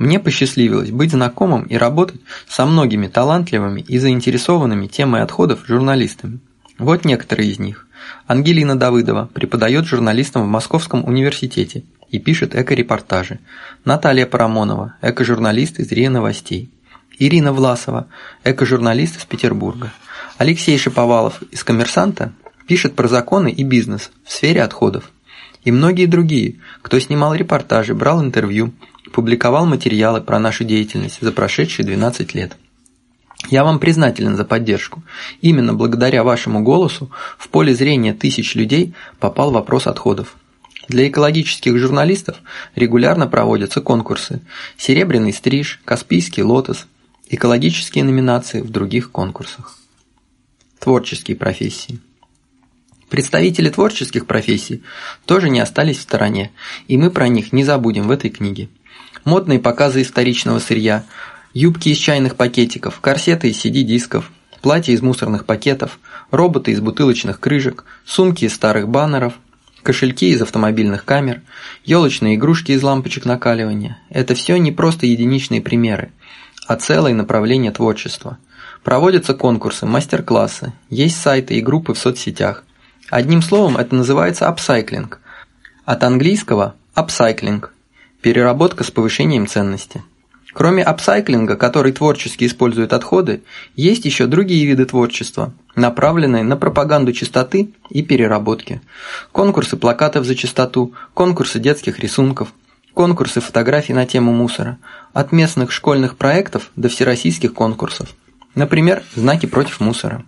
Мне посчастливилось быть знакомым и работать со многими талантливыми и заинтересованными темой отходов журналистами. Вот некоторые из них. Ангелина Давыдова преподает журналистам в Московском университете и пишет эко-репортажи. Наталья Парамонова, эко-журналист из РИА Новостей. Ирина Власова, эко-журналист из Петербурга. Алексей Шиповалов из «Коммерсанта» пишет про законы и бизнес в сфере отходов. И многие другие, кто снимал репортажи, брал интервью, публиковал материалы про нашу деятельность за прошедшие 12 лет. Я вам признателен за поддержку. Именно благодаря вашему голосу в поле зрения тысяч людей попал вопрос отходов. Для экологических журналистов регулярно проводятся конкурсы «Серебряный стриж», «Каспийский лотос», экологические номинации в других конкурсах. Творческие профессии. Представители творческих профессий тоже не остались в стороне, и мы про них не забудем в этой книге. Модные показы историчного сырья – Юбки из чайных пакетиков, корсеты из CD-дисков, платья из мусорных пакетов, роботы из бутылочных крышек, сумки из старых баннеров, кошельки из автомобильных камер, елочные игрушки из лампочек накаливания – это все не просто единичные примеры, а целое направление творчества. Проводятся конкурсы, мастер-классы, есть сайты и группы в соцсетях. Одним словом, это называется апсайклинг. От английского «upcycling» – переработка с повышением ценности. Кроме апсайклинга, который творчески использует отходы, есть еще другие виды творчества, направленные на пропаганду чистоты и переработки. Конкурсы плакатов за чистоту, конкурсы детских рисунков, конкурсы фотографий на тему мусора, от местных школьных проектов до всероссийских конкурсов. Например, «Знаки против мусора».